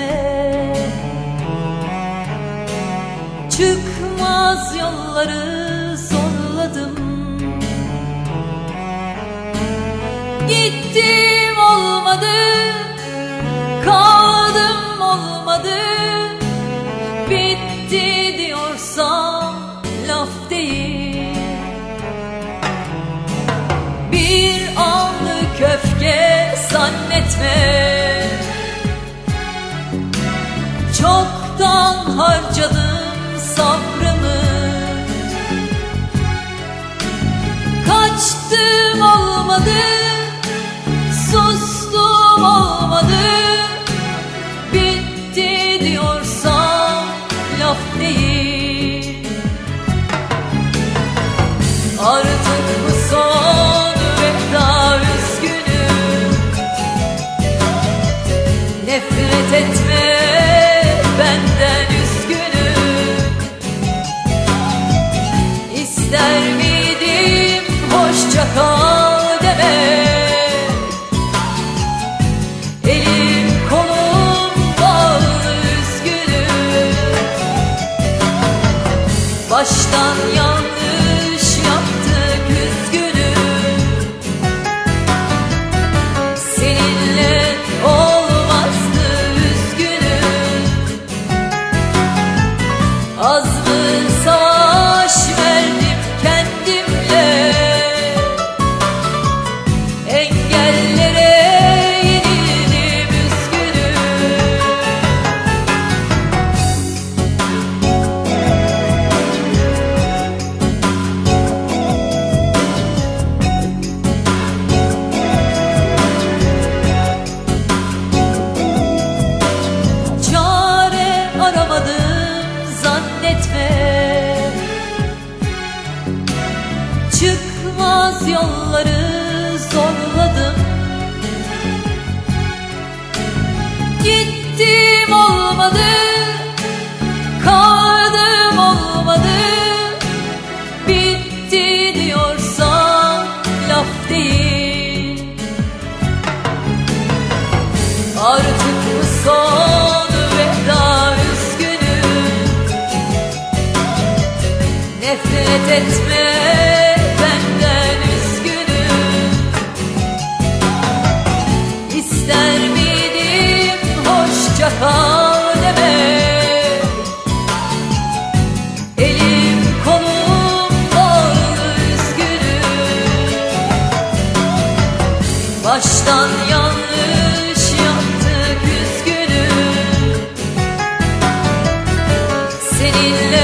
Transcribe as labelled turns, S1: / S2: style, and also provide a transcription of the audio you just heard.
S1: Zannetme Çıkmaz yolları zorladım. Gittim olmadı Kaldım olmadı. Bitti diyorsam laf değil. Bir anlık öfke zannetme harcadım sabrımı. Kaçtım olmadı Sustum olmadı. Bitti diyorsam laf değil. Artık bu son veda üzgünüm. Nefret etme Baştan yanlış Çıkmaz yolları zorladım. Gittim olmadı Kaldım olmadı. Bitti diyorsan laf değil. Artık bu son veda üzgünüm. Nefret etme Baştan yanlış yaptık üzgünüm. Seninle